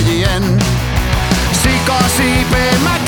lajien. Sika siipeämä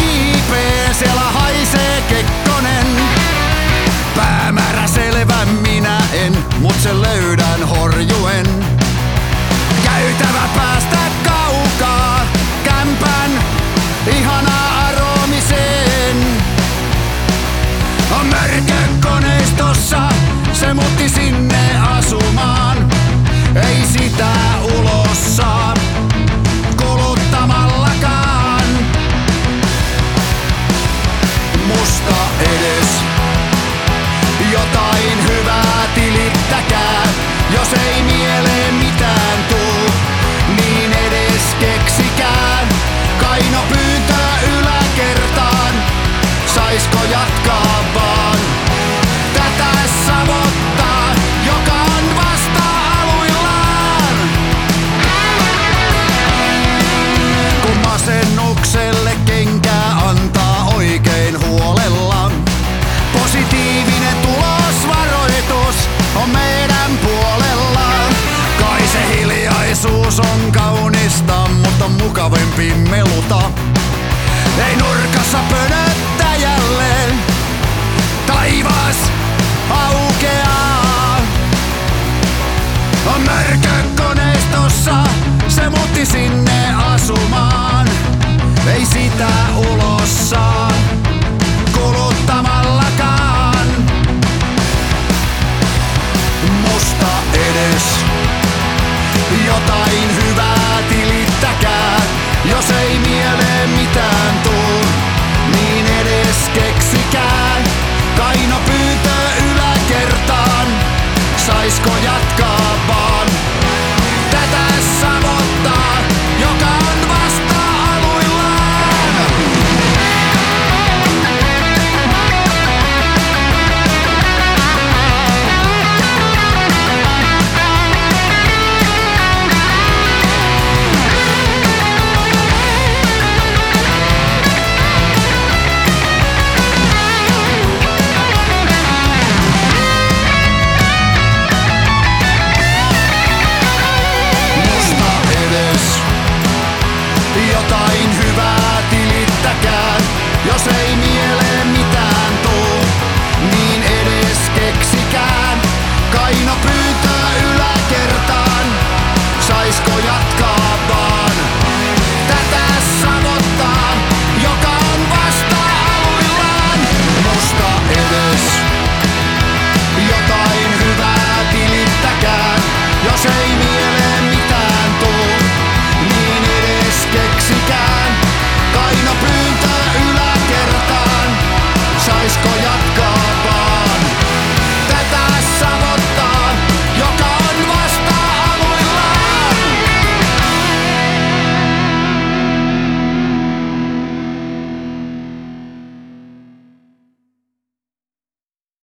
mukavempi meluta. Ei nurkassa pönöttäjälleen taivas aukeaa. On märkä koneistossa, se muutti sinne asumaan. Ei sitä ulos saa kuluttamallakaan. Musta edes jotain hyvää. save me